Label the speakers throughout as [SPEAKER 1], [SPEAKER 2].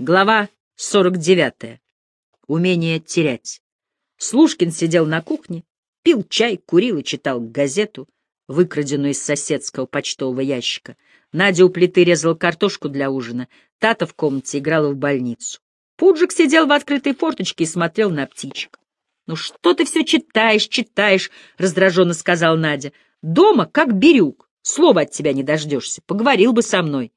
[SPEAKER 1] Глава 49. Умение терять. Слушкин сидел на кухне, пил чай, курил и читал газету, выкраденную из соседского почтового ящика. Надя у плиты резала картошку для ужина, Тата в комнате играла в больницу. Пуджик сидел в открытой форточке и смотрел на птичек. — Ну что ты все читаешь, читаешь, — раздраженно сказал Надя. — Дома как бирюк, слова от тебя не дождешься, поговорил бы со мной.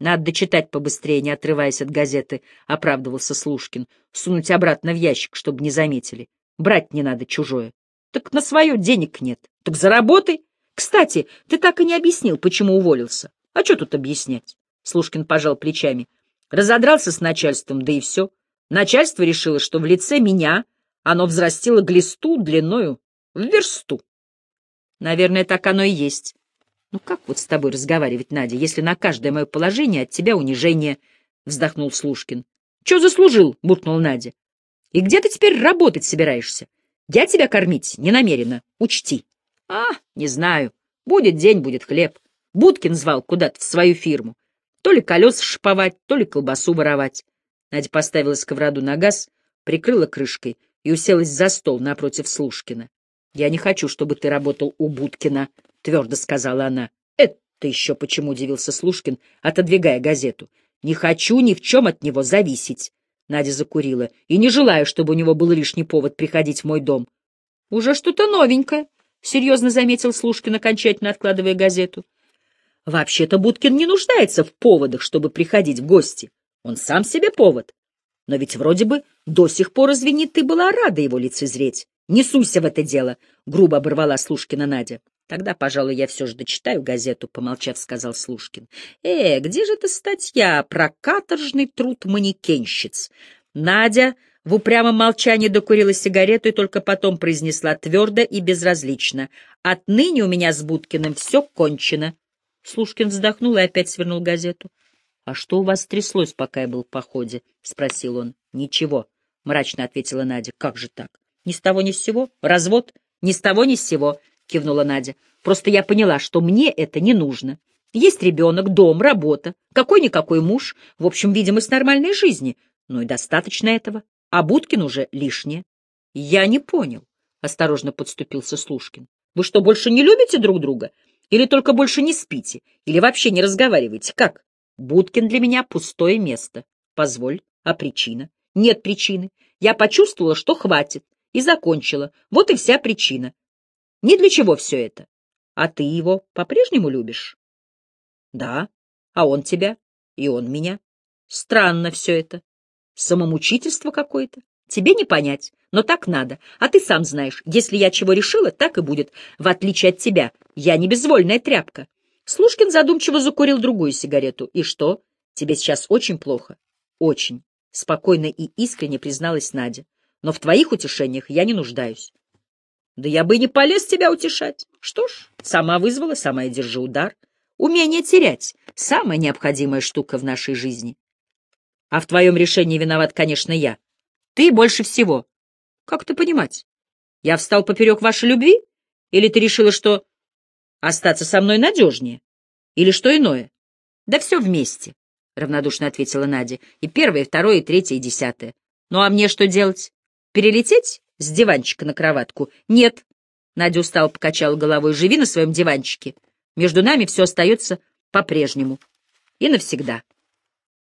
[SPEAKER 1] Надо дочитать побыстрее, не отрываясь от газеты, — оправдывался Слушкин. Сунуть обратно в ящик, чтобы не заметили. Брать не надо чужое. Так на свое денег нет. Так заработай. Кстати, ты так и не объяснил, почему уволился. А что тут объяснять? Слушкин пожал плечами. Разодрался с начальством, да и все. Начальство решило, что в лице меня оно взрастило глисту длиною в версту. Наверное, так оно и есть. Ну как вот с тобой разговаривать, Надя, если на каждое мое положение от тебя унижение? — вздохнул Слушкин. — Че заслужил? — буркнул Надя. — И где ты теперь работать собираешься? Я тебя кормить не намерена, учти. — А, не знаю. Будет день, будет хлеб. Будкин звал куда-то в свою фирму. То ли колеса шиповать, то ли колбасу воровать. Надя поставила сковороду на газ, прикрыла крышкой и уселась за стол напротив Слушкина. — Я не хочу, чтобы ты работал у Будкина, твердо сказала она. Это еще почему удивился Слушкин, отодвигая газету. Не хочу ни в чем от него зависеть. Надя закурила. И не желаю, чтобы у него был лишний повод приходить в мой дом. Уже что-то новенькое, серьезно заметил Слушкин, окончательно откладывая газету. Вообще-то Будкин не нуждается в поводах, чтобы приходить в гости. Он сам себе повод. Но ведь вроде бы до сих пор, извини, ты была рада его лицезреть. Не суйся в это дело, — грубо оборвала Слушкина Надя. Тогда, пожалуй, я все же дочитаю газету, — помолчав, сказал Слушкин. Э, где же эта статья про каторжный труд манекенщиц? Надя в упрямом молчании докурила сигарету и только потом произнесла твердо и безразлично. Отныне у меня с Будкиным все кончено. Слушкин вздохнул и опять свернул газету. — А что у вас тряслось, пока я был в походе? — спросил он. — Ничего, — мрачно ответила Надя. — Как же так? Ни с того ни с сего? Развод? Ни с того ни с сего. — кивнула Надя. «Просто я поняла, что мне это не нужно. Есть ребенок, дом, работа, какой-никакой муж, в общем, видимость нормальной жизни. Ну и достаточно этого. А Будкин уже лишнее». «Я не понял», — осторожно подступился Слушкин. «Вы что, больше не любите друг друга? Или только больше не спите? Или вообще не разговариваете? Как? Будкин для меня пустое место. Позволь. А причина? Нет причины. Я почувствовала, что хватит, и закончила. Вот и вся причина. Ни для чего все это. А ты его по-прежнему любишь? Да. А он тебя? И он меня. Странно все это. Самомучительство какое-то. Тебе не понять, но так надо. А ты сам знаешь, если я чего решила, так и будет. В отличие от тебя, я не безвольная тряпка. Слушкин задумчиво закурил другую сигарету. И что? Тебе сейчас очень плохо? Очень. Спокойно и искренне призналась Надя. Но в твоих утешениях я не нуждаюсь. Да я бы и не полез тебя утешать. Что ж, сама вызвала, сама и держи удар. Умение терять — самая необходимая штука в нашей жизни. А в твоем решении виноват, конечно, я. Ты больше всего. Как это понимать? Я встал поперек вашей любви? Или ты решила, что остаться со мной надежнее? Или что иное? Да все вместе, — равнодушно ответила Надя. И первое, и второе, и третье, и десятое. Ну а мне что делать? Перелететь с диванчика на кроватку. Нет. Надя устало покачала головой. Живи на своем диванчике. Между нами все остается по-прежнему. И навсегда.